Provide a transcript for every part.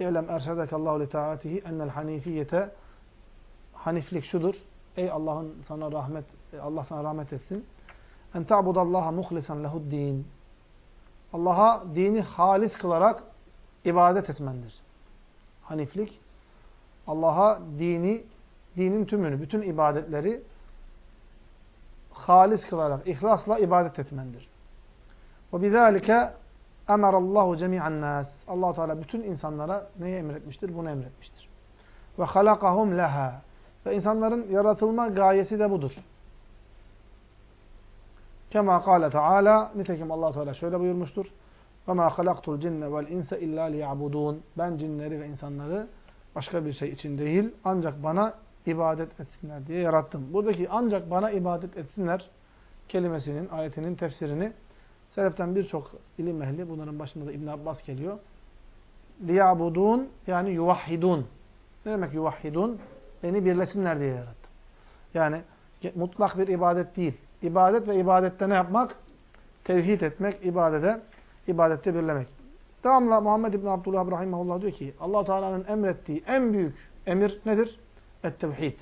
İ'lem erşedekallahu li taatihi ennel hanifiyete haniflik şudur. Ey Allah'ın sana rahmet Allah sana rahmet etsin. En ta'budallaha muhlisan lehud din. Allah'a dini halis kılarak ibadet etmendir. Haniflik Allah'a dini dinin tümünü, bütün ibadetleri halis kılarak, ihlasla ibadet etmendir. Ve bizalike emarallahu cemi'an nas. Allah Teala bütün insanlara neyi emretmiştir? Bunu emretmiştir. Ve halakahum leha. Ve insanların yaratılma gayesi de budur. Kema kâle Teala nitekim Allah Teala şöyle buyurmuştur. Ve ma halaktul cinne vel insa illa liya'budun. Ben cinleri ve insanları başka bir şey için değil ancak bana ibadet etsinler diye yarattım. Buradaki ancak bana ibadet etsinler kelimesinin, ayetinin tefsirini Seleften birçok ilim ehli, bunların başında da İbn Abbas geliyor. Liyabudun yani yuvahhidun. Ne demek yuvahhidun? Beni birlesinler diye yarattım. Yani mutlak bir ibadet değil. İbadet ve ibadette ne yapmak? Tevhid etmek, ibadete, ibadette birlemek. Devamla Muhammed İbn Abdullah Rahimahullah diyor ki Allah Teala'nın emrettiği en büyük emir nedir? Et-tevhid.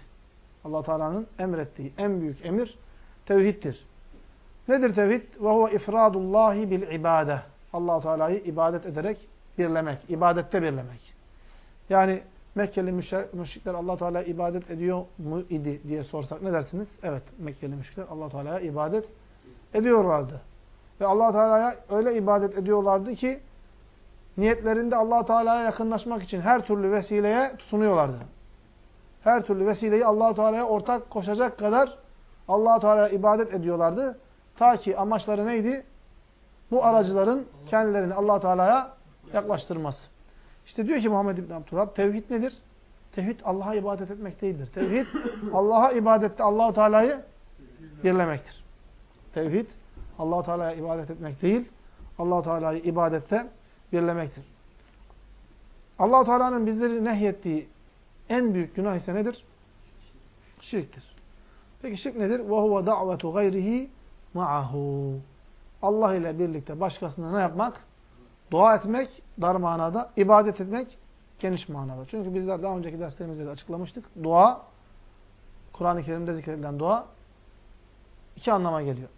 Allah Teala'nın emrettiği en büyük emir tevhiddir. Nedir tevhid? Ve huve ifradullahi bil ibade. allah Teala'yı ibadet ederek birlemek, ibadette birlemek. Yani Mekkeli müşrikler allah Teala ibadet ediyor mu idi diye sorsak ne dersiniz? Evet, Mekkeli müşrikler allah Teala'ya ibadet ediyorlardı. Ve allah Teala'ya öyle ibadet ediyorlardı ki niyetlerinde allah Teala'ya yakınlaşmak için her türlü vesileye tutunuyorlardı. Her türlü vesileyi allah Teala'ya ortak koşacak kadar allah Teala'ya ibadet ediyorlardı. Ta ki amaçları neydi? Bu aracıların kendilerini allah Teala'ya yaklaştırması. İşte diyor ki Muhammed İbn Abdülhab, tevhid nedir? Tevhid Allah'a ibadet etmek değildir. Tevhid Allah'a ibadette Allahu Teala'yı birlemektir. Tevhid Allahu Teala'ya ibadet etmek değil, Allahu Teala'yı ibadette birlemektir. Allahu Teala'nın bizleri nehyettiği en büyük günah ise nedir? Şirktir. Peki şirk nedir? Ve huve da'vetu gayrihi ma'ahu. Allah ile birlikte başkasına ne yapmak? Dua etmek dar manada, ibadet etmek geniş manada. Çünkü bizler daha önceki derslerimizde de açıklamıştık. Dua, Kur'an-ı Kerim'de zikredilen dua iki anlama geliyor.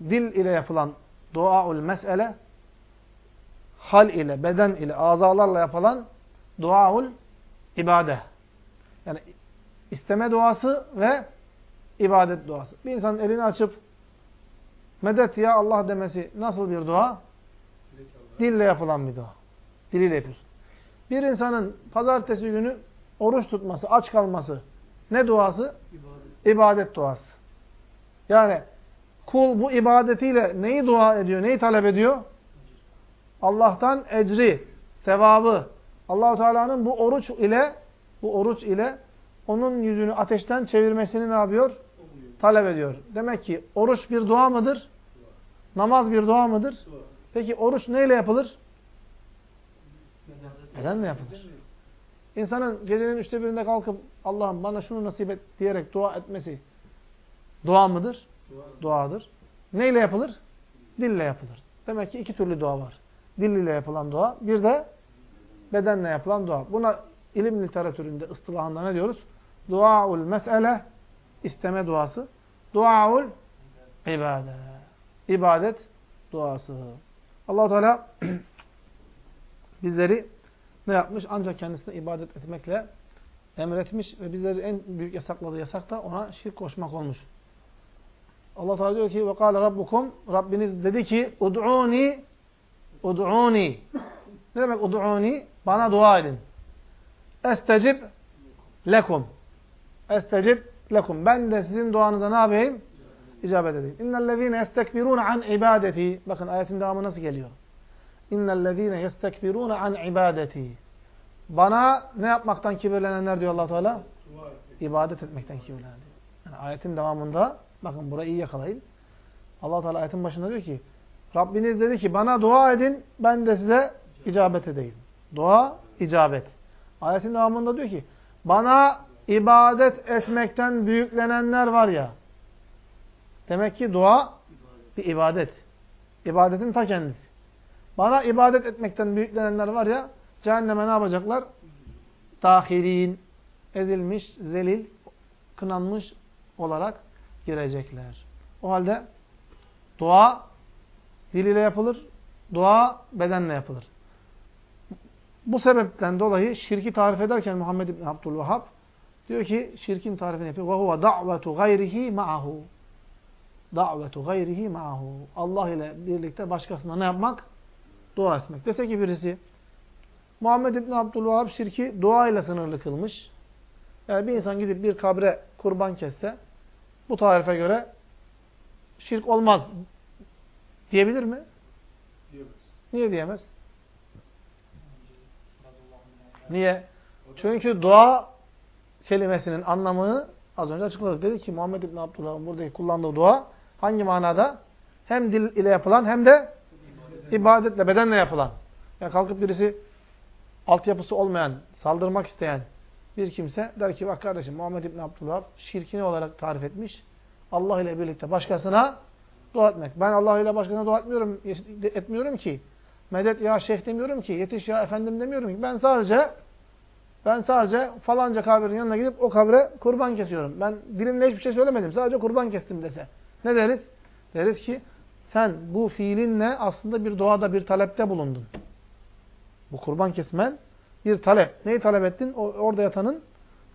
Dil ile yapılan duaul mesele, hal ile, beden ile, azalarla yapılan duaul ibade. Yani isteme duası ve ibadet duası. Bir insanın elini açıp medet ya Allah demesi nasıl bir dua? Dille yapılan bir dua. Diliyle yapıyorsun. Bir insanın pazartesi günü oruç tutması, aç kalması ne duası? İbadet, İbadet duası. Yani kul bu ibadetiyle neyi dua ediyor, neyi talep ediyor? Allah'tan ecri, sevabı. Allahu Teala'nın bu oruç ile bu oruç ile onun yüzünü ateşten çevirmesini ne yapıyor? Talep ediyor. Demek ki oruç bir dua mıdır? Namaz bir dua mıdır? Peki oruç neyle yapılır? Nedenle yapılır? İnsanın gecenin üçte birinde kalkıp Allah'ım bana şunu nasip et diyerek dua etmesi dua mıdır? Duadır. Neyle yapılır? Dille yapılır. Demek ki iki türlü dua var. Dil ile yapılan dua, bir de bedenle yapılan dua. Buna ilim literatüründe, ıstılahında ne diyoruz? Duaul mesele isteme duası. Duaul ibadet. İbadet duası. allah Teala bizleri ne yapmış? Ancak kendisine ibadet etmekle emretmiş ve bizleri en büyük yasakladığı yasak da ona şirk koşmak olmuş. Allah Teala diyor ki ve kâle rabbukum Rabbiniz dedi ki ud'uni ud'uni ne demek ud'uni? Bana dua edin. Estecib lekum. Estecib lekum. Ben de sizin duanıza ne yapayım? İcabet edeyim. İnnellezîne yestekbirûne an ibadeti. Bakın ayetin devamı nasıl geliyor? İnnellezîne yestekbirûne an ibadeti. Bana ne yapmaktan kibirlenenler diyor allah Teala? İbadet etmekten kibirlenenler diyor. Yani ayetin devamında, bakın burayı iyi yakalayın. allah Teala ayetin başında diyor ki, Rabbiniz dedi ki bana dua edin, ben de size icabet edeyim. Dua, icabet. Ayetin devamında diyor ki, bana ibadet etmekten büyüklenenler var ya. Demek ki dua bir ibadet. İbadetin ta kendisi. Bana ibadet etmekten büyüklenenler var ya, cehenneme ne yapacaklar? Dahirin, ezilmiş, zelil, kınanmış olarak girecekler. O halde dua dil ile yapılır, dua bedenle yapılır. Bu sebepten dolayı şirki tarif ederken Muhammed bin Abdülvahhab diyor ki şirkin tarifini yapıyor. وَهُوَ دَعْوَةُ غَيْرِهِ مَعَهُ Da'vetu gayrihi ma'ahu. Allah ile birlikte başkasına ne yapmak? Dua etmek. Dese ki birisi Muhammed İbni Abdülvahab şirki dua ile sınırlı kılmış. Yani bir insan gidip bir kabre kurban kesse bu tarife göre şirk olmaz diyebilir mi? Diyemez. Niye diyemez? Niye? Çünkü dua kelimesinin anlamını az önce açıkladık. Dedi ki Muhammed İbni Abdullah'ın buradaki kullandığı dua hangi manada? Hem dil ile yapılan hem de ibadetle, bedenle yapılan. Yani kalkıp birisi altyapısı olmayan, saldırmak isteyen bir kimse der ki bak kardeşim Muhammed İbni Abdullah şirkini olarak tarif etmiş. Allah ile birlikte başkasına dua etmek. Ben Allah ile başkasına dua etmiyorum, etmiyorum ki. Medet ya şeyh demiyorum ki. Yetiş ya efendim demiyorum ki. Ben sadece ben sadece falanca kabrin yanına gidip o kabre kurban kesiyorum. Ben dilimle hiçbir şey söylemedim. Sadece kurban kestim dese. Ne deriz? Deriz ki sen bu fiilinle aslında bir doğada bir talepte bulundun. Bu kurban kesmen bir talep. Neyi talep ettin? O, orada yatanın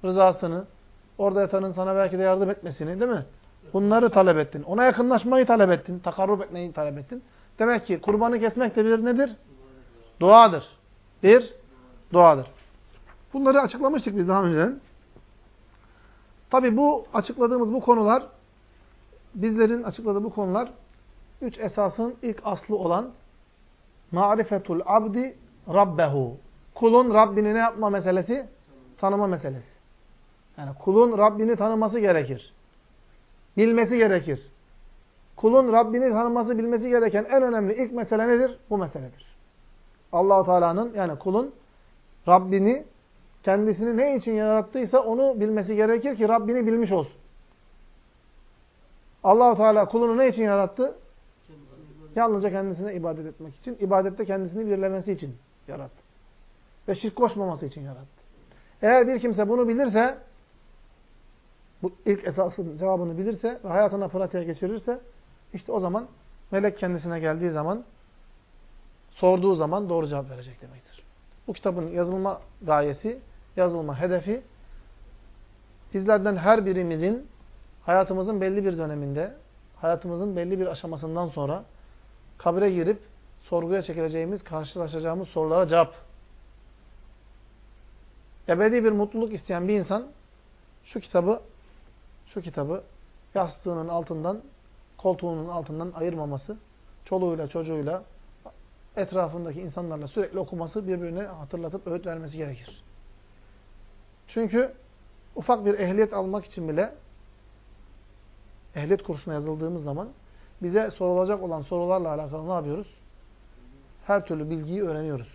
rızasını, orada yatanın sana belki de yardım etmesini değil mi? Bunları talep ettin. Ona yakınlaşmayı talep ettin. Takarrub etmeyi talep ettin. Demek ki kurbanı kesmek de bir nedir? Duadır. Bir duadır. Bunları açıklamıştık biz daha önce. Tabi bu açıkladığımız bu konular, bizlerin açıkladığı bu konular, üç esasın ilk aslı olan marifetul abdi rabbehu. Kulun Rabbini ne yapma meselesi? Tanıma meselesi. Yani kulun Rabbini tanıması gerekir. Bilmesi gerekir. Kulun Rabbini tanıması, bilmesi gereken en önemli ilk mesele nedir? Bu meseledir. allah Teala'nın yani kulun Rabbini kendisini ne için yarattıysa onu bilmesi gerekir ki Rabbini bilmiş olsun. allah Teala kulunu ne için yarattı? Yalnızca kendisine ibadet etmek için, ibadette kendisini birlemesi için yarattı. Ve şirk koşmaması için yarattı. Eğer bir kimse bunu bilirse, bu ilk esasın cevabını bilirse ve hayatına pratiğe geçirirse, işte o zaman melek kendisine geldiği zaman, sorduğu zaman doğru cevap verecek demektir. Bu kitabın yazılma gayesi, yazılma hedefi, bizlerden her birimizin hayatımızın belli bir döneminde, hayatımızın belli bir aşamasından sonra kabre girip sorguya çekileceğimiz, karşılaşacağımız sorulara cevap. Ebedi bir mutluluk isteyen bir insan şu kitabı şu kitabı yastığının altından, koltuğunun altından ayırmaması, çoluğuyla, çocuğuyla, etrafındaki insanlarla sürekli okuması, birbirine hatırlatıp öğüt vermesi gerekir. Çünkü ufak bir ehliyet almak için bile ehliyet kursuna yazıldığımız zaman bize sorulacak olan sorularla alakalı ne yapıyoruz? Her türlü bilgiyi öğreniyoruz.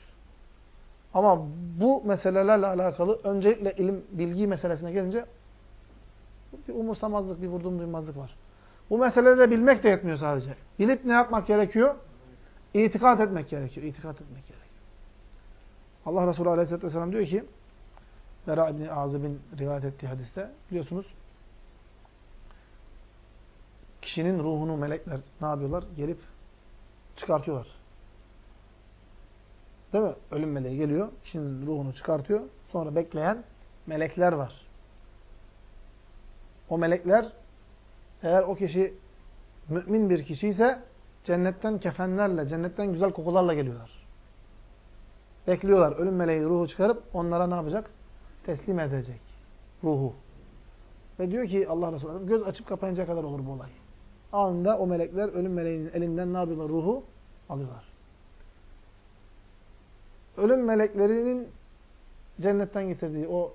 Ama bu meselelerle alakalı öncelikle ilim, bilgi meselesine gelince bir umursamazlık, bir vurdum duymazlık var. Bu meseleleri bilmek de yetmiyor sadece. Bilip ne yapmak gerekiyor? İtikat etmek gerekiyor. İtikat etmek gerekiyor. Allah Resulü Aleyhisselatü Vesselam diyor ki Bera İbni Azib'in rivayet ettiği hadiste biliyorsunuz kişinin ruhunu melekler ne yapıyorlar? Gelip çıkartıyorlar. Değil mi? Ölüm meleği geliyor. Kişinin ruhunu çıkartıyor. Sonra bekleyen melekler var. O melekler eğer o kişi mümin bir kişi ise cennetten kefenlerle, cennetten güzel kokularla geliyorlar. Bekliyorlar. Ölüm meleği ruhu çıkarıp onlara ne yapacak? Teslim edecek. Ruhu. Ve diyor ki Allah Resulü göz açıp kapayınca kadar olur bu olay. Anında o melekler ölüm meleğinin elinden ne yapıyorlar? Ruhu alıyorlar. Ölüm meleklerinin cennetten getirdiği o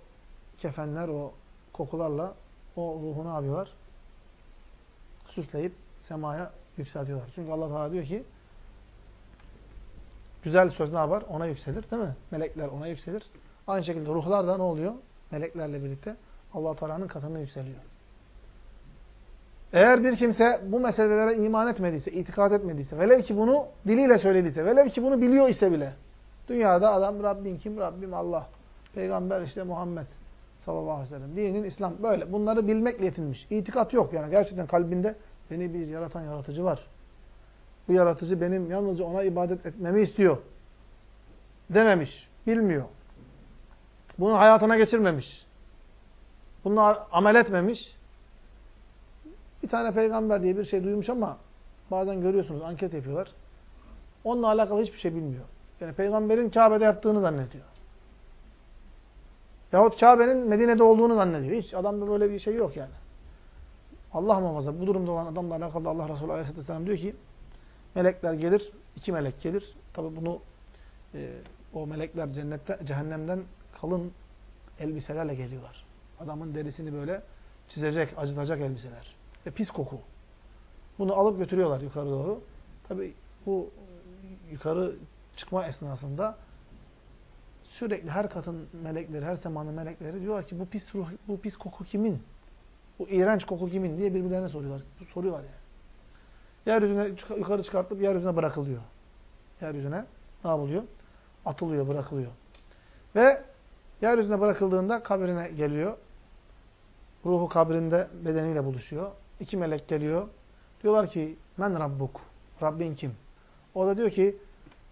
kefenler, o kokularla o ruhu ne yapıyorlar? Süsleyip semaya yükseltiyorlar. Çünkü Allah Teala diyor ki güzel söz ne yapar? Ona yükselir değil mi? Melekler ona yükselir. Aynı şekilde ruhlar da ne oluyor? Meleklerle birlikte Allah Teala'nın katına yükseliyor. Eğer bir kimse bu meselelere iman etmediyse, itikad etmediyse, velev ki bunu diliyle söylediyse, velev ki bunu biliyor ise bile, Dünyada adam Rabbin kim? Rabbim Allah. Peygamber işte Muhammed sallallahu aleyhi ve sellem. Dinin İslam böyle. Bunları bilmekle yetinmiş. İtikat yok yani. Gerçekten kalbinde beni bir yaratan yaratıcı var. Bu yaratıcı benim yalnızca ona ibadet etmemi istiyor. Dememiş. Bilmiyor. Bunu hayatına geçirmemiş. Bunu amel etmemiş. Bir tane peygamber diye bir şey duymuş ama bazen görüyorsunuz anket yapıyorlar. Onunla alakalı hiçbir şey bilmiyor. Yani peygamberin Kabe'de yattığını zannediyor. Yahut Kabe'nin Medine'de olduğunu zannediyor. Hiç adamda böyle bir şey yok yani. Allah muhafaza bu durumda olan adamla alakalı Allah Resulü Aleyhisselatü Vesselam diyor ki melekler gelir, iki melek gelir. Tabi bunu e, o melekler cennette, cehennemden kalın elbiselerle geliyorlar. Adamın derisini böyle çizecek, acıtacak elbiseler. Ve pis koku. Bunu alıp götürüyorlar yukarı doğru. Tabi bu yukarı çıkma esnasında sürekli her katın melekleri, her semanın melekleri diyorlar ki bu pis ruh, bu pis koku kimin? Bu iğrenç koku kimin diye birbirlerine soruyorlar. Soruyorlar yani. Yeryüzüne yukarı çıkartıp yeryüzüne bırakılıyor. Yeryüzüne ne yapılıyor? Atılıyor, bırakılıyor. Ve yeryüzüne bırakıldığında kabrine geliyor. Ruhu kabrinde bedeniyle buluşuyor. İki melek geliyor. Diyorlar ki men rabbuk. Rabbin kim? O da diyor ki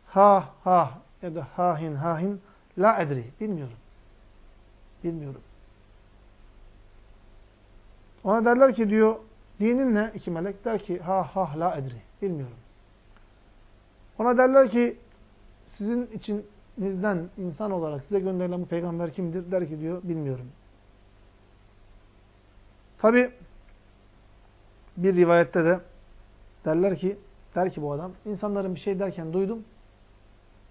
ha ha ya da hahin hahin la edri. Bilmiyorum. Bilmiyorum. Ona derler ki diyor dinin ne? İki melek der ki ha ha la edri. Bilmiyorum. Ona derler ki sizin içinizden insan olarak size gönderilen bu peygamber kimdir? Der ki diyor bilmiyorum. Tabi bir rivayette de derler ki der ki bu adam insanların bir şey derken duydum.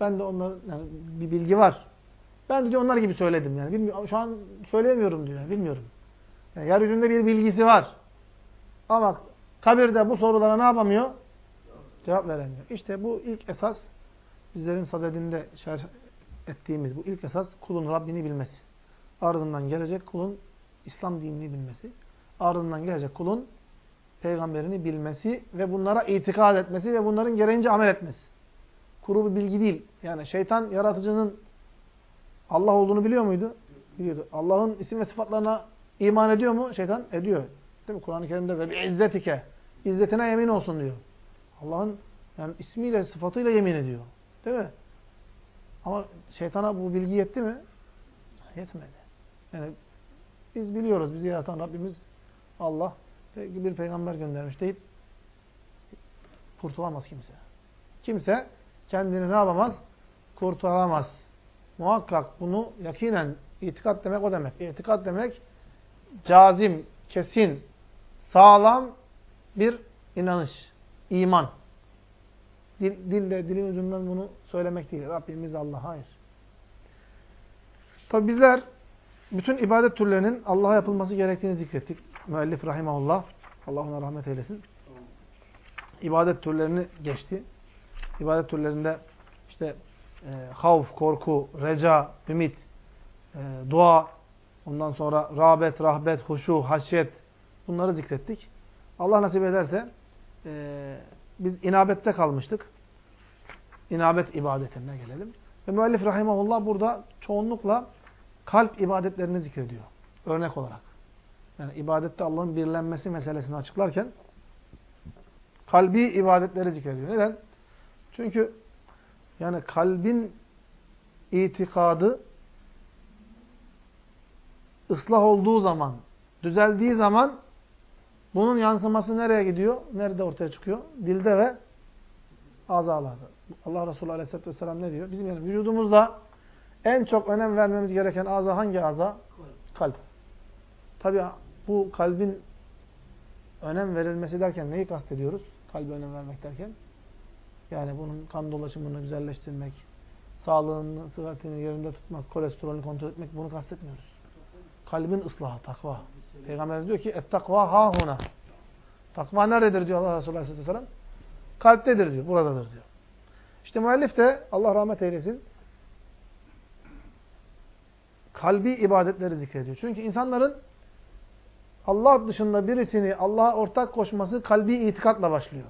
Ben de onların yani bir bilgi var. Ben de diyor onlar gibi söyledim yani. Bilmiyorum, şu an söyleyemiyorum diyor. Bilmiyorum. Yani yeryüzünde bir bilgisi var. Ama kabirde bu sorulara ne yapamıyor? Cevap veremiyor. İşte bu ilk esas bizlerin sadedinde ettiğimiz bu ilk esas kulun Rabbini bilmesi. Ardından gelecek kulun İslam dinini bilmesi. Ardından gelecek kulun peygamberini bilmesi ve bunlara itikad etmesi ve bunların gereğince amel etmesi. Kuru bir bilgi değil. Yani şeytan yaratıcının Allah olduğunu biliyor muydu? Biliyordu. Allah'ın isim ve sıfatlarına iman ediyor mu? Şeytan ediyor. Değil mi? Kur'an-ı Kerim'de ve bir izzetike. İzzetine yemin olsun diyor. Allah'ın yani ismiyle, sıfatıyla yemin ediyor. Değil mi? Ama şeytana bu bilgi yetti mi? Yetmedi. Yani biz biliyoruz, bizi yaratan Rabbimiz Allah bir peygamber göndermiş deyip kurtulamaz kimse. Kimse kendini ne yapamaz? Kurtulamaz. Muhakkak bunu yakinen itikat demek o demek. İtikat demek cazim, kesin, sağlam bir inanış, iman. Dil, dille, dilin ucundan bunu söylemek değil. Rabbimiz Allah. Hayır. Tabi bizler bütün ibadet türlerinin Allah'a yapılması gerektiğini zikrettik. Müellif rahimahullah. Allah ona rahmet eylesin. İbadet türlerini geçti. İbadet türlerinde işte e, havf, korku, reca, ümit, e, dua, ondan sonra rağbet, rahbet, huşu, haşyet bunları zikrettik. Allah nasip ederse e, biz inabette kalmıştık. İnabet ibadetine gelelim. Ve müellif rahimahullah burada çoğunlukla kalp ibadetlerini zikrediyor. Örnek olarak. Yani ibadette Allah'ın birlenmesi meselesini açıklarken kalbi ibadetleri zikrediyor. Neden? Çünkü yani kalbin itikadı ıslah olduğu zaman, düzeldiği zaman bunun yansıması nereye gidiyor? Nerede ortaya çıkıyor? Dilde ve azalarda. Allah Resulü Aleyhisselatü Vesselam ne diyor? Bizim yani vücudumuzda en çok önem vermemiz gereken aza hangi aza? Kalp. Tabi bu kalbin önem verilmesi derken neyi kastediyoruz? Kalbe önem vermek derken. Yani bunun kan dolaşımını güzelleştirmek, sağlığını, sıhhatini yerinde tutmak, kolesterolünü kontrol etmek bunu kastetmiyoruz. Kalbin ıslahı, takva. Peygamber diyor ki ettakva hahuna. Takva nerededir diyor Allah Resulü Aleyhisselam. Kalptedir diyor, buradadır diyor. İşte müellif de Allah rahmet eylesin kalbi ibadetleri zikrediyor. Çünkü insanların Allah dışında birisini Allah'a ortak koşması kalbi itikatla başlıyor.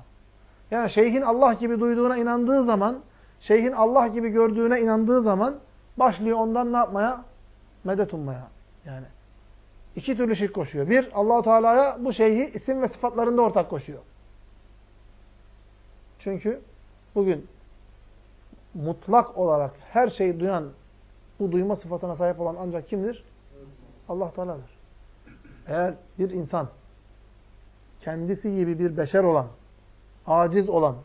Yani şeyhin Allah gibi duyduğuna inandığı zaman, şeyhin Allah gibi gördüğüne inandığı zaman başlıyor ondan ne yapmaya? Medet ummaya. Yani iki türlü şirk koşuyor. Bir, Allahu Teala'ya bu şeyhi isim ve sıfatlarında ortak koşuyor. Çünkü bugün mutlak olarak her şeyi duyan, bu duyma sıfatına sahip olan ancak kimdir? Allah Teala'dır. Eğer bir insan kendisi gibi bir beşer olan, aciz olan,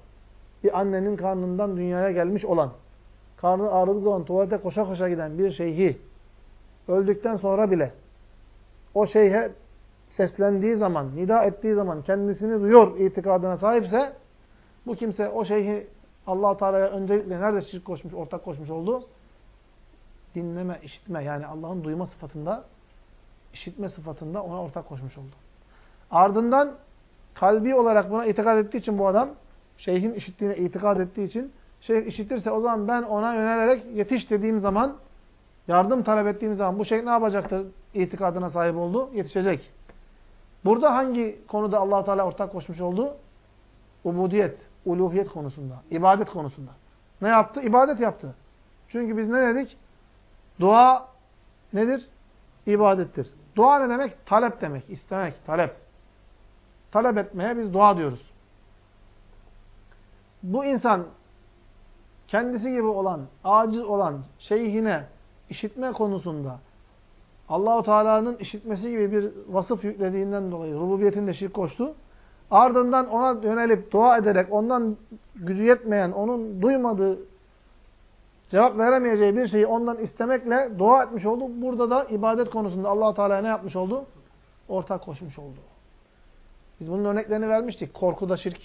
bir annenin karnından dünyaya gelmiş olan, karnı ağrıdığı zaman tuvalete koşa koşa giden bir şeyhi öldükten sonra bile o şeyhe seslendiği zaman, nida ettiği zaman kendisini duyuyor itikadına sahipse bu kimse o şeyhi allah Teala'ya öncelikle nerede şirk koşmuş, ortak koşmuş oldu? Dinleme, işitme yani Allah'ın duyma sıfatında, işitme sıfatında ona ortak koşmuş oldu. Ardından kalbi olarak buna itikad ettiği için bu adam, şeyhin işittiğine itikad ettiği için, şeyh işitirse o zaman ben ona yönelerek yetiş dediğim zaman, yardım talep ettiğim zaman bu şeyh ne yapacaktır? İtikadına sahip oldu, yetişecek. Burada hangi konuda allah Teala ortak koşmuş oldu? Ubudiyet, uluhiyet konusunda, ibadet konusunda. Ne yaptı? İbadet yaptı. Çünkü biz ne dedik? Dua nedir? İbadettir. Dua ne demek? Talep demek, istemek, talep. Talep etmeye biz dua diyoruz. Bu insan kendisi gibi olan, aciz olan şeyhine işitme konusunda Allahu Teala'nın işitmesi gibi bir vasıf yüklediğinden dolayı rububiyetinde şirk koştu. Ardından ona yönelip dua ederek ondan gücü yetmeyen, onun duymadığı, cevap veremeyeceği bir şeyi ondan istemekle dua etmiş oldu. Burada da ibadet konusunda allah Teala'ya ne yapmış oldu? Ortak koşmuş oldu. Biz bunun örneklerini vermiştik. Korkuda şirk.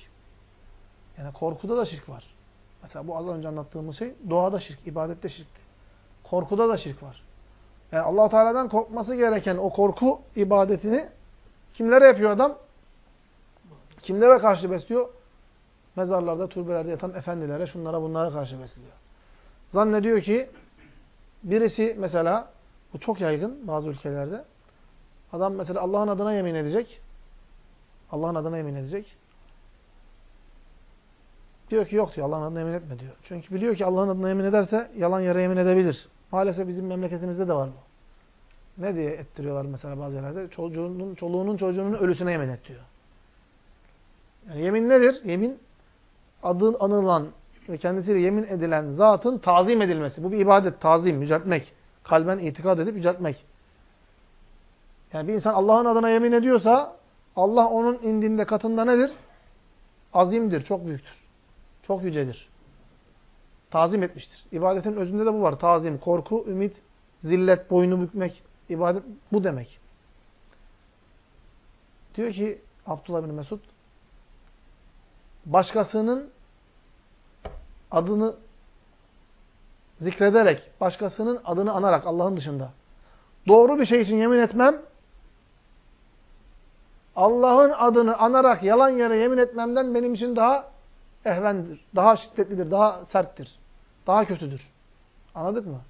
Yani korkuda da şirk var. Mesela bu az önce anlattığımız şey duada şirk, ibadette şirkti. Korkuda da şirk var. Yani allah Teala'dan korkması gereken o korku ibadetini kimlere yapıyor adam? Kimlere karşı besliyor? Mezarlarda, türbelerde yatan efendilere, şunlara bunlara karşı besliyor. Zannediyor ki birisi mesela, bu çok yaygın bazı ülkelerde. Adam mesela Allah'ın adına yemin edecek. Allah'ın adına yemin edecek. Diyor ki yok diyor Allah'ın adına yemin etme diyor. Çünkü biliyor ki Allah'ın adına yemin ederse yalan yere yemin edebilir. Maalesef bizim memleketimizde de var bu. Ne diye ettiriyorlar mesela bazı yerlerde? Çocuğunun, çoluğunun çocuğunun ölüsüne yemin et. Yani yemin nedir? Yemin adın anılan ve kendisiyle yemin edilen zatın tazim edilmesi. Bu bir ibadet, tazim, yüceltmek. Kalben itikad edip yüceltmek. Yani bir insan Allah'ın adına yemin ediyorsa Allah onun indinde katında nedir? Azimdir, çok büyüktür. Çok yücedir. Tazim etmiştir. İbadetin özünde de bu var. Tazim, korku, ümit, zillet, boynu bükmek. İbadet bu demek. Diyor ki Abdullah bin Mesud başkasının adını zikrederek, başkasının adını anarak Allah'ın dışında doğru bir şey için yemin etmem Allah'ın adını anarak yalan yere yemin etmemden benim için daha ehvendir, daha şiddetlidir, daha serttir, daha kötüdür. Anladık mı?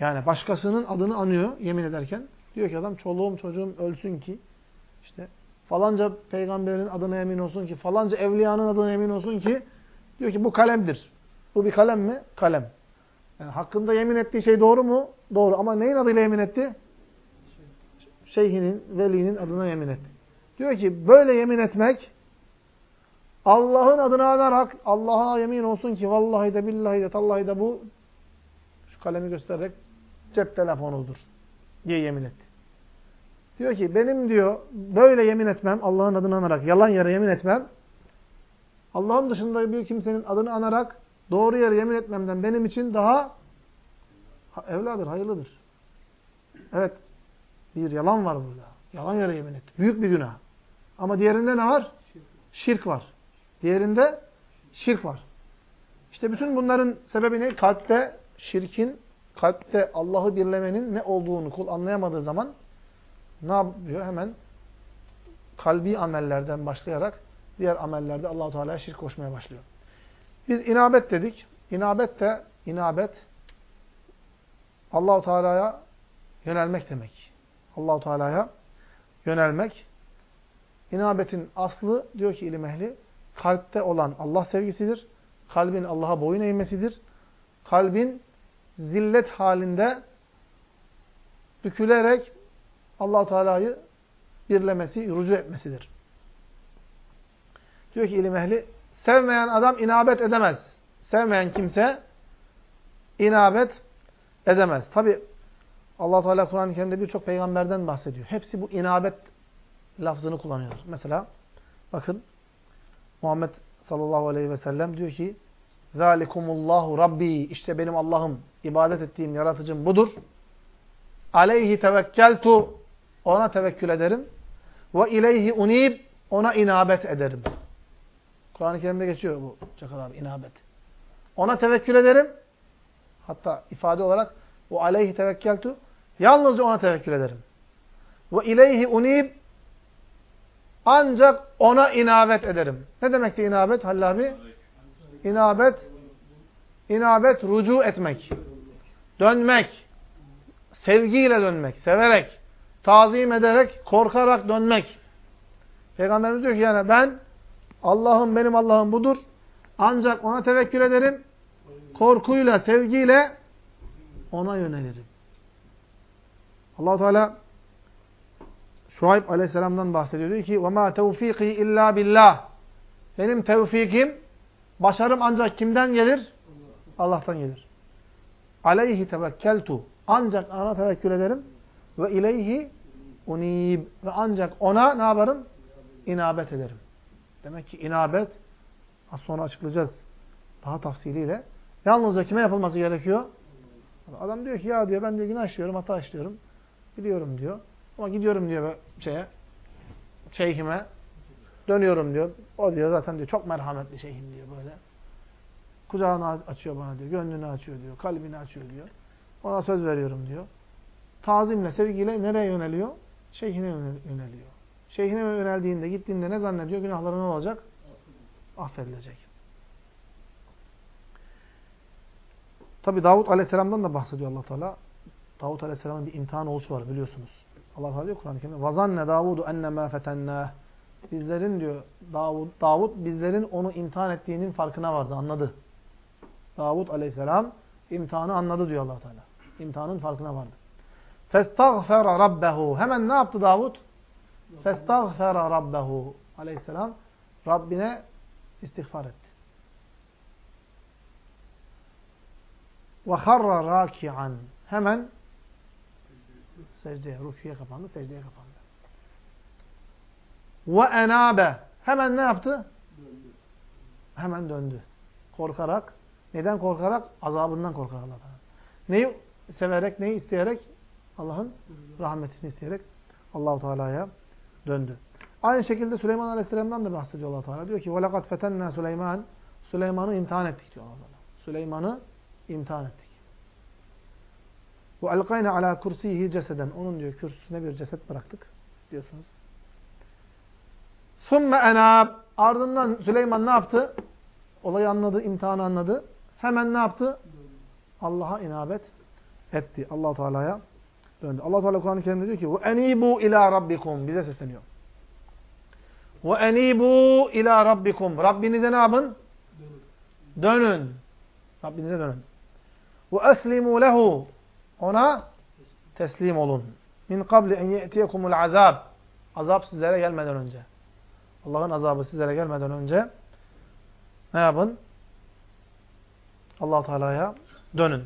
Yani başkasının adını anıyor yemin ederken. Diyor ki adam çoluğum çocuğum ölsün ki işte falanca peygamberin adına yemin olsun ki falanca evliyanın adına yemin olsun ki diyor ki bu kalemdir. Bu bir kalem mi? Kalem. Yani hakkında yemin ettiği şey doğru mu? Doğru. Ama neyin adıyla yemin etti? Şeyhinin, velinin adına yemin etti. Diyor ki böyle yemin etmek Allah'ın adını anarak Allah'a yemin olsun ki vallahi de billahi de tallahi de bu şu kalemi göstererek cep telefonudur diye yemin etti. Diyor ki benim diyor böyle yemin etmem Allah'ın adını anarak yalan yere yemin etmem Allah'ın dışında bir kimsenin adını anarak doğru yere yemin etmemden benim için daha evladır, hayırlıdır. Evet. Bir yalan var burada. Yalan yere yemin etti. Büyük bir günah. Ama diğerinde ne var? Şirk var. Diğerinde şirk var. İşte bütün bunların sebebi ne? Kalpte şirkin, kalpte Allah'ı birlemenin ne olduğunu kul anlayamadığı zaman ne yapıyor? Hemen kalbi amellerden başlayarak diğer amellerde Allahu Teala'ya şirk koşmaya başlıyor. Biz inabet dedik. İnabet de inabet Allahu Teala'ya yönelmek demek. Allahu Teala'ya yönelmek. İnabetin aslı diyor ki ilim ehli kalpte olan Allah sevgisidir. kalbin Allah'a boyun eğmesidir. Kalbin zillet halinde bükülerek allah Teala'yı birlemesi, rucu etmesidir. Diyor ki ilim ehli, sevmeyen adam inabet edemez. Sevmeyen kimse inabet edemez. Tabi allah Teala Kur'an-ı Kerim'de birçok peygamberden bahsediyor. Hepsi bu inabet lafzını kullanıyor. Mesela bakın Muhammed sallallahu aleyhi ve sellem diyor ki Zalikumullahu Rabbi işte benim Allah'ım ibadet ettiğim yaratıcım budur. Aleyhi tevekkeltu ona tevekkül ederim. Ve ileyhi unib ona inabet ederim. Kur'an-ı Kerim'de geçiyor bu Çakal abi inabet. Ona tevekkül ederim. Hatta ifade olarak o aleyhi tevekkeltu yalnızca ona tevekkül ederim. Ve ileyhi unib ancak ona inabet ederim. Ne demekti inabet Halil abi? İnabet, inabet rucu etmek. Dönmek. Sevgiyle dönmek. Severek. Tazim ederek, korkarak dönmek. Peygamberimiz diyor ki yani ben Allah'ım benim Allah'ım budur. Ancak ona tevekkül ederim. Korkuyla, sevgiyle ona yönelirim. allah Teala Şuayb aleyhisselamdan bahsediyor. Diyor ki وَمَا تَوْفِيقِ illa billah. Benim tevfikim, başarım ancak kimden gelir? Allah'tan gelir. Aleyhi tevekkeltu. Ancak ona tevekkül ederim. Ve ileyhi unib. Ve ancak ona ne yaparım? İnabet ederim. Demek ki inabet, az sonra açıklayacağız. Daha tafsiliyle. Yalnızca kime yapılması gerekiyor? Adam diyor ki ya diyor ben de günah işliyorum, hata işliyorum. Biliyorum diyor. Ama gidiyorum diyor şeye, şeyhime. Dönüyorum diyor. O diyor zaten diyor çok merhametli şeyhim diyor böyle. Kucağını açıyor bana diyor. Gönlünü açıyor diyor. Kalbini açıyor diyor. Ona söz veriyorum diyor. Tazimle, sevgiyle nereye yöneliyor? Şeyhine yöneliyor. Şeyhine yöneldiğinde, gittiğinde ne zannediyor? Günahları ne olacak? Affedilecek. Tabi Davut Aleyhisselam'dan da bahsediyor allah Teala. Davut Aleyhisselam'ın bir imtihan oluşu var biliyorsunuz. Allah Teala diyor Kur'an-ı Kerim'de vazanne Davudu ennema fetennâh. Bizlerin diyor Davud, Davud bizlerin onu imtihan ettiğinin farkına vardı, anladı. Davud Aleyhisselam imtihanı anladı diyor Allah Teala. İmtihanın farkına vardı. Festagfara rabbehu. Hemen ne yaptı Davud? Festagfara rabbehu. Aleyhisselam Rabbine istiğfar etti. Ve harra raki'an. Hemen Secdeye, rüküye kapandı, secdeye kapandı. Ve enabe. Hemen ne yaptı? Döndü. Hemen döndü. Korkarak. Neden korkarak? Azabından korkarak Allah'tan. Neyi severek, neyi isteyerek? Allah'ın rahmetini isteyerek Allahu Teala'ya döndü. Aynı şekilde Süleyman Aleyhisselam'dan da bahsediyor Allah Teala. Diyor ki: "Velakat fetennâ Süleyman." Süleyman'ı imtihan ettik diyor Allah Teala. Süleyman'ı imtihan ettik. Bu alqayna ala kursiyihi ceseden. Onun diyor kürsüsüne bir ceset bıraktık diyorsunuz. Sümme enab. Ardından Süleyman ne yaptı? Olayı anladı, imtihanı anladı. Hemen ne yaptı? Allah'a inabet etti. allah Teala'ya döndü. allah Teala Kur'an-ı Kerim'de diyor ki وَاَنِيبُوا ila rabbikum Bize sesleniyor. وَاَنِيبُوا ila rabbikum Rabbinize ne yapın? Dönün. Rabbinize dönün. وَاَسْلِمُوا lehu ona teslim olun. Min qabli en ye'tiyekumul azab. Azap sizlere gelmeden önce. Allah'ın azabı sizlere gelmeden önce ne yapın? allah Teala'ya dönün.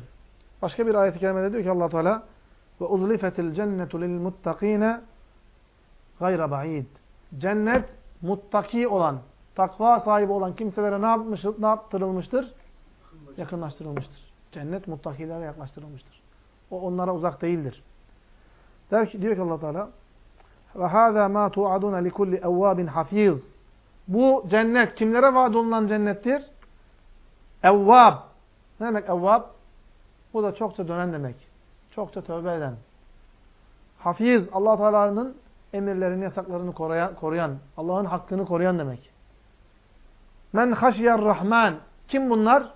Başka bir ayet-i kerimede diyor ki allah Teala ve uzlifetil cennetu lil muttakine gayra ba'id. Cennet muttaki olan, takva sahibi olan kimselere ne yapmış, ne yaptırılmıştır? Yakınlaştırılmıştır. Cennet muttakilere yaklaştırılmıştır. O onlara uzak değildir. Der ki, diyor ki allah Teala ve hâzâ mâ tu'adûne likulli evvâbin hafiz. Bu cennet kimlere vaat olunan cennettir? Evvab. Ne demek evvab? Bu da çokça dönen demek. Çokça tövbe eden. Hafiz, allah Teala'nın emirlerini, yasaklarını koruyan, koruyan Allah'ın hakkını koruyan demek. Men haşiyar rahman. Kim bunlar?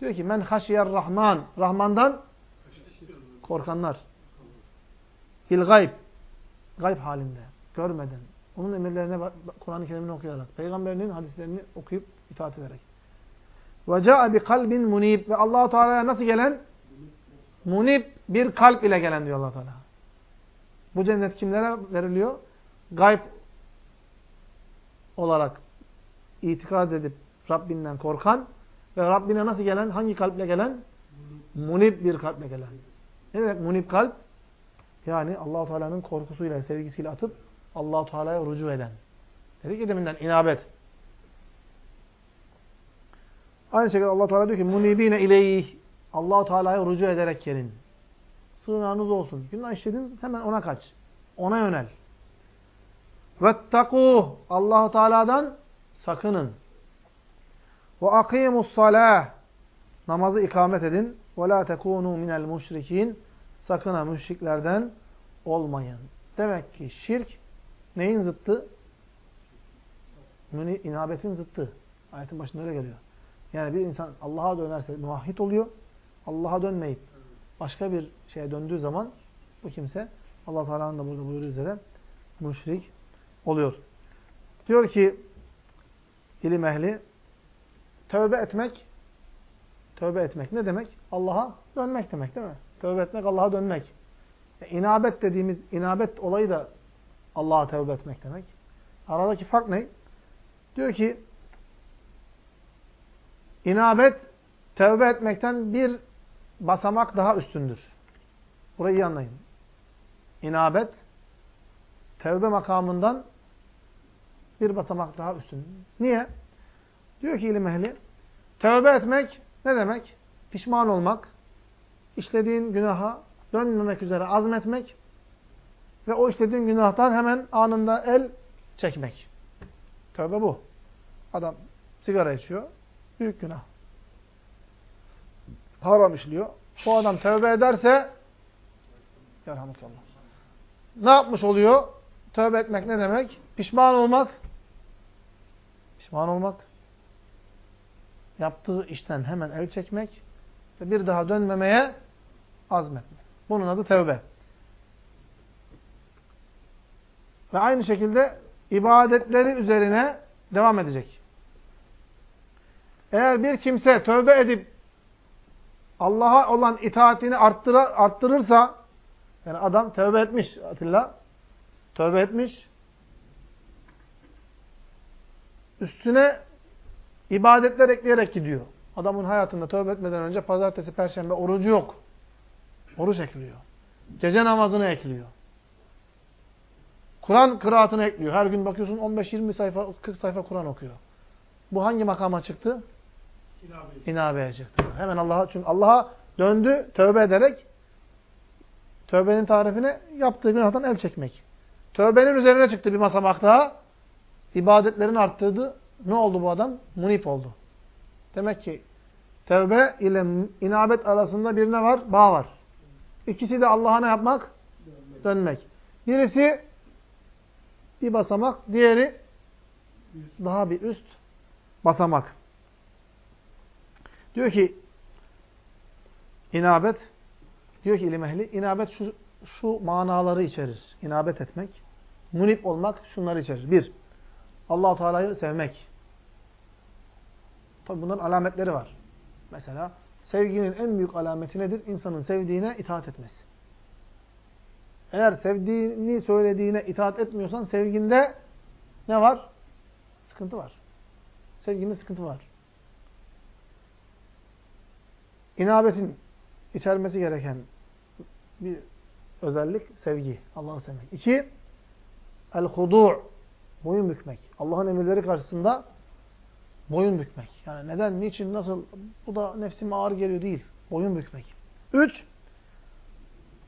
Diyor ki men haşiyar rahman. Rahmandan korkanlar. Fil gayb. Gayb halinde. Görmeden. Onun emirlerine Kur'an-ı Kerim'ini okuyarak. Peygamberinin hadislerini okuyup itaat ederek. Ve ca'a bi kalbin munib. Ve allah Teala'ya nasıl gelen? Munib bir kalp ile gelen diyor allah Teala. Bu cennet kimlere veriliyor? Gayb olarak itikad edip Rabbinden korkan ve Rabbine nasıl gelen? Hangi kalple gelen? Munib bir kalple gelen. Ne demek munib kalp? Yani Allahu Teala'nın korkusuyla, sevgisiyle atıp Allahu Teala'ya rucu eden. Dedik ya deminden inabet. Aynı şekilde Allah Teala diyor ki munibine ileyh. Allahu Teala'ya rucu ederek gelin. Sığınağınız olsun. Günah işledin hemen ona kaç. Ona yönel. Vettakuh. Allahu Teala'dan sakının. Ve akimus salah. Namazı ikamet edin. La tekunu minel müşrikin. Sakın ha müşriklerden olmayın. Demek ki şirk neyin zıttı? İnabetin zıttı. Ayetin başında öyle geliyor. Yani bir insan Allah'a dönerse muvahhid oluyor. Allah'a dönmeyip başka bir şeye döndüğü zaman bu kimse Allah Teala'nın da burada buyurduğu üzere müşrik oluyor. Diyor ki ilim ehli tövbe etmek tövbe etmek ne demek? Allah'a dönmek demek değil mi? Tövbe etmek Allah'a dönmek. E, inabet dediğimiz inabet olayı da Allah'a tövbe etmek demek. Aradaki fark ne? Diyor ki inabet tövbe etmekten bir basamak daha üstündür. Burayı iyi anlayın. İnabet tevbe makamından bir basamak daha üstün. Niye? Diyor ki ilim ehli, tevbe etmek ne demek? Pişman olmak, işlediğin günaha dönmemek üzere azmetmek ve o işlediğin günahtan hemen anında el çekmek. Tövbe bu. Adam sigara içiyor, büyük günah. Haram işliyor. Bu adam tövbe ederse Yerhamukallah. Ne yapmış oluyor? Tövbe etmek ne demek? Pişman olmak. Pişman olmak. Yaptığı işten hemen el çekmek ve bir daha dönmemeye azmetmek. Bunun adı tevbe. Ve aynı şekilde ibadetleri üzerine devam edecek. Eğer bir kimse tövbe edip Allah'a olan itaatini arttırırsa yani adam tövbe etmiş Atilla. Tövbe etmiş. Üstüne ibadetler ekleyerek gidiyor. Adamın hayatında tövbe etmeden önce pazartesi, perşembe orucu yok. Oruç ekliyor. Gece namazını ekliyor. Kur'an kıraatını ekliyor. Her gün bakıyorsun 15-20 sayfa, 40 sayfa Kur'an okuyor. Bu hangi makama çıktı? İnabeye, İnabeye çıktı. Hemen Allah'a çünkü Allah'a döndü tövbe ederek Tövbenin tarifini yaptığı günahtan el çekmek. Tövbenin üzerine çıktı bir masamak daha. İbadetlerini arttırdı. Ne oldu bu adam? Munip oldu. Demek ki tövbe ile inabet arasında bir ne var? Bağ var. İkisi de Allah'a ne yapmak? Dönmek. Dönmek. Birisi bir basamak, diğeri daha bir üst basamak. Diyor ki inabet Diyor ki ilim ehli, inabet şu, şu manaları içerir. İnabet etmek, munip olmak şunları içerir. Bir, allah Teala'yı sevmek. Tabi bunların alametleri var. Mesela sevginin en büyük alameti nedir? İnsanın sevdiğine itaat etmesi. Eğer sevdiğini söylediğine itaat etmiyorsan sevginde ne var? Sıkıntı var. Sevginde sıkıntı var. İnabetin içermesi gereken bir özellik sevgi. Allah'ı sevmek. İki, el-hudu' boyun bükmek. Allah'ın emirleri karşısında boyun bükmek. Yani neden, niçin, nasıl, bu da nefsime ağır geliyor değil. Boyun bükmek. Üç,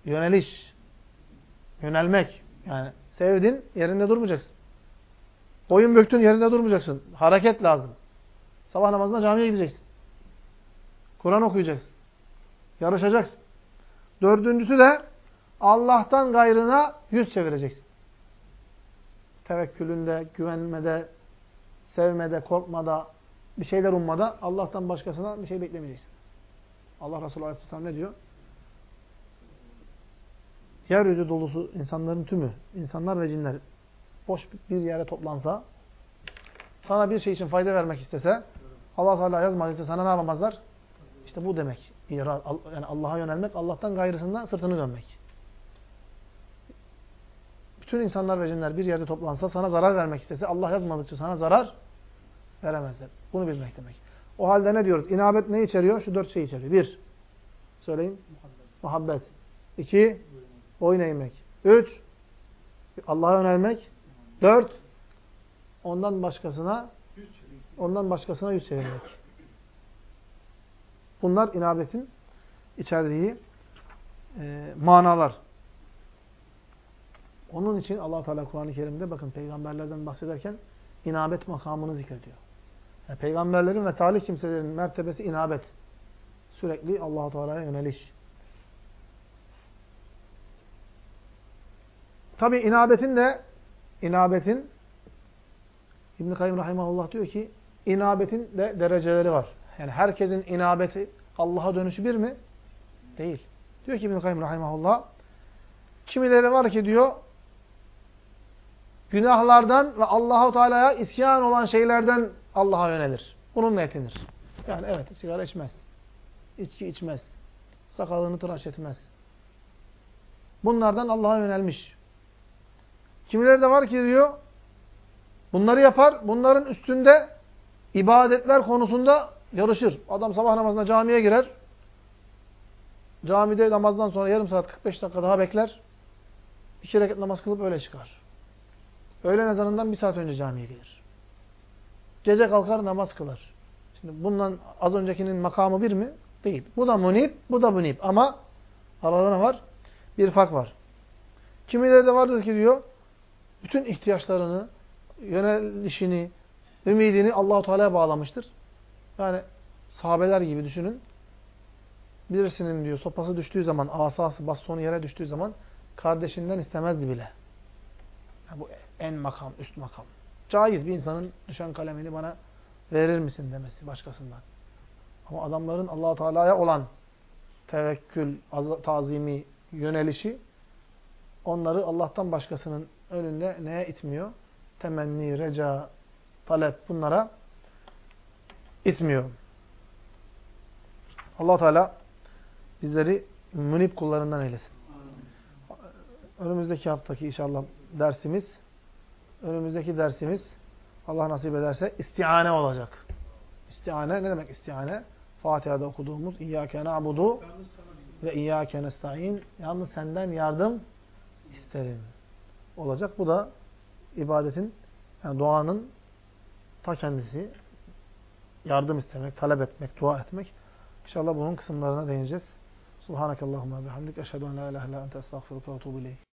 yöneliş. Yönelmek. Yani sevdin, yerinde durmayacaksın. Boyun büktün, yerinde durmayacaksın. Hareket lazım. Sabah namazında camiye gideceksin. Kur'an okuyacaksın. Yarışacaksın. Dördüncüsü de Allah'tan gayrına yüz çevireceksin. Tevekkülünde, güvenmede, sevmede, korkmada, bir şeyler ummada Allah'tan başkasına bir şey beklemeyeceksin. Allah Resulü Aleyhisselam ne diyor? Yeryüzü dolusu insanların tümü, insanlar ve cinler boş bir yere toplansa, sana bir şey için fayda vermek istese, Allah Teala yazmadıysa sana ne yapamazlar? İşte bu demek. Yani Allah'a yönelmek, Allah'tan gayrısından sırtını dönmek. Bütün insanlar ve cinler bir yerde toplansa, sana zarar vermek istese, Allah yazmadıkça sana zarar veremezler. Bunu bilmek demek. O halde ne diyoruz? İnabet ne içeriyor? Şu dört şey içeriyor. Bir, söyleyin. Muhabbet. İki, boyun eğmek. Üç, Allah'a yönelmek. Dört, ondan başkasına ondan başkasına yüz çevirmek. Bunlar inabetin içerdiği e, manalar. Onun için allah Teala Kur'an-ı Kerim'de bakın peygamberlerden bahsederken inabet makamını zikrediyor. Yani peygamberlerin ve salih kimselerin mertebesi inabet. Sürekli allah Teala'ya yöneliş. Tabi inabetin de inabetin İbn-i Kayyum Rahimahullah diyor ki inabetin de dereceleri var. Yani herkesin inabeti Allah'a dönüşü bir mi? Değil. Diyor ki İbn-i Kayyum Rahimahullah kimileri var ki diyor günahlardan ve Allahu Teala'ya isyan olan şeylerden Allah'a yönelir. Bununla yetinir. Yani evet sigara içmez. içki içmez. Sakalını tıraş etmez. Bunlardan Allah'a yönelmiş. Kimileri de var ki diyor bunları yapar. Bunların üstünde ibadetler konusunda yarışır. Adam sabah namazına camiye girer. Camide namazdan sonra yarım saat 45 dakika daha bekler. İki rekat namaz kılıp öyle çıkar. Öğlen ezanından bir saat önce camiye gelir. Gece kalkar namaz kılar. Şimdi bundan az öncekinin makamı bir mi? Değil. Bu da munib, bu da munib. Ama aralarında var? Bir fark var. Kimileri de vardır ki diyor, bütün ihtiyaçlarını, yönelişini, ümidini Allahu Teala'ya bağlamıştır. Yani sahabeler gibi düşünün. Birisinin diyor sopası düştüğü zaman, asası, bastonu yere düştüğü zaman kardeşinden istemezdi bile. Yani bu en makam, üst makam. Caiz bir insanın düşen kalemini bana verir misin demesi başkasından. Ama adamların allah Teala'ya olan tevekkül, tazimi, yönelişi onları Allah'tan başkasının önünde neye itmiyor? Temenni, reca, talep bunlara itmiyor. allah Teala bizleri münip kullarından eylesin. Önümüzdeki haftaki inşallah dersimiz önümüzdeki dersimiz Allah nasip ederse istiane olacak. İstiane ne demek istiane? Fatiha'da okuduğumuz İyyâke na'budu ve İyyâke nesta'in yalnız senden yardım isterim. Olacak. Bu da ibadetin yani duanın ta kendisi yardım istemek, talep etmek, dua etmek. İnşallah bunun kısımlarına değineceğiz. Subhanakallahumma bihamdik. Eşhedü en la ilahe illa ente estağfiruke ve etûbü.